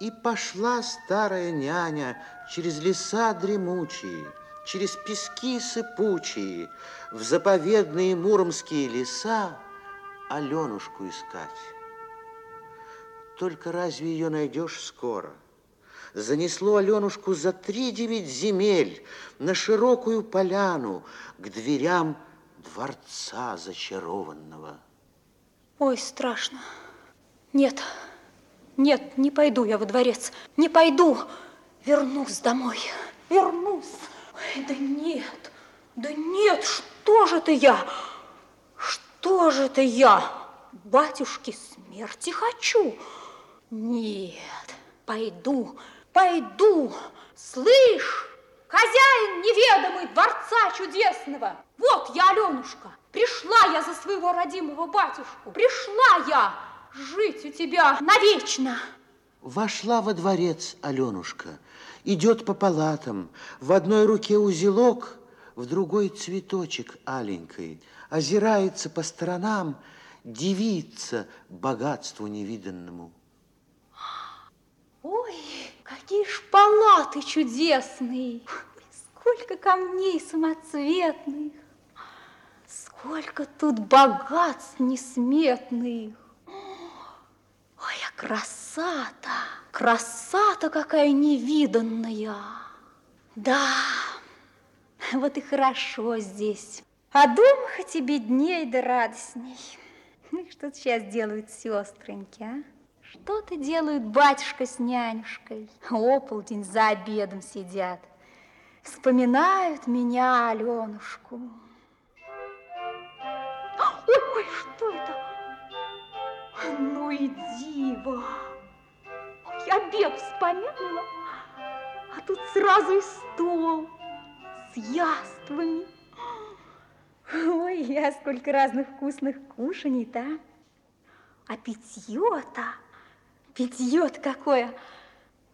И пошла старая няня через леса дремучие, через пески сыпучие, в заповедные муромские леса Аленушку искать. Только разве ее найдешь скоро? Занесло Аленушку за три девять земель на широкую поляну к дверям дворца зачарованного. Ой, страшно. Нет, нет, не пойду я во дворец, не пойду. Вернусь домой, вернусь. Ой, да нет, да нет, что же ты я? Что же ты я? Батюшки, смерти хочу. Нет, пойду, пойду. Слышь, хозяин неведомый дворца чудесного. Вот я, Аленушка, пришла я за своего родимого батюшку. Пришла я жить у тебя навечно. Вошла во дворец Аленушка, идет по палатам, в одной руке узелок, в другой цветочек аленькой, озирается по сторонам, дивится богатству невиданному. Ой, какие ж палаты чудесные! Сколько камней самоцветных! Сколько тут богатств несметных! Красота! Красота какая невиданная! Да, вот и хорошо здесь. А дома хоть и бедней да радостней. Ну что сейчас делают сестреньки, а? Что-то делают батюшка с нянюшкой. Ополдень за обедом сидят. Вспоминают меня, Аленушку. Ой, что это? Ну и диво. Я обед вспомянула, а тут сразу и стол с яствами. Ой, я сколько разных вкусных кушаний-то. А питье-то Питье-то какое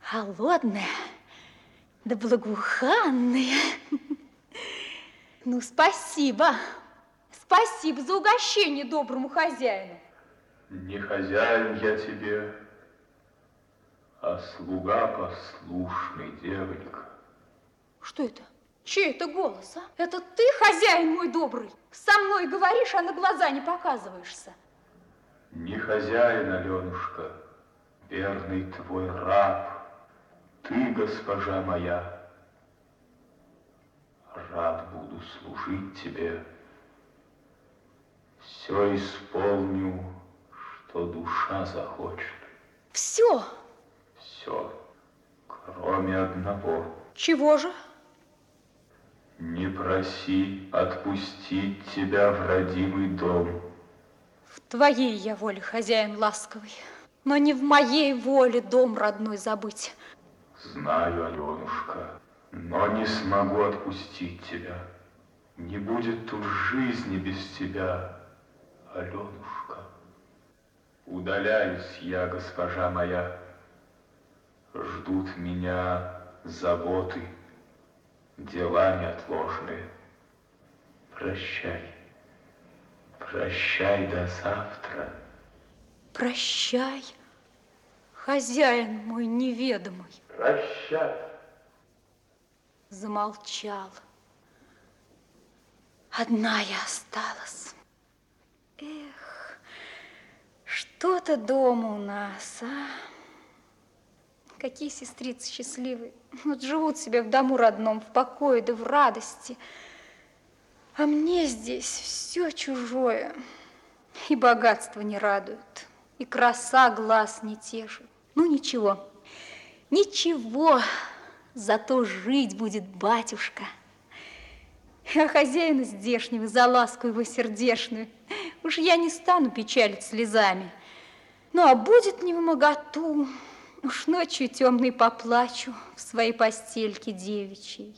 холодное, да благоуханное. Ну, спасибо. Спасибо за угощение доброму хозяину. Не хозяин я тебе, а слуга послушный, девонька. Что это? Чей это голос, а? Это ты, хозяин мой добрый? Со мной говоришь, а на глаза не показываешься. Не хозяин, Аленушка, верный твой раб, ты, госпожа моя, рад буду служить тебе, все исполню, что душа захочет. Все? Все, кроме одного. Чего же? Не проси отпустить тебя в родимый дом. В твоей я воле, хозяин ласковый но не в моей воле дом родной забыть. Знаю, Аленушка, но не смогу отпустить тебя. Не будет тут жизни без тебя, Аленушка. Удаляюсь я, госпожа моя. Ждут меня заботы, дела неотложные. Прощай, прощай до завтра. Прощай, хозяин мой неведомый. Прощай. Замолчал. Одна я осталась. Эх, что-то дома у нас, а? Какие сестрицы счастливые. Вот живут себе в дому родном, в покое да в радости. А мне здесь все чужое. И богатство не радует и краса глаз не тешит. Ну, ничего, ничего, зато жить будет батюшка. А хозяина здешнего за ласку его сердешную уж я не стану печалить слезами. Ну, а будет не в моготу, уж ночью темной поплачу в своей постельке девичьей.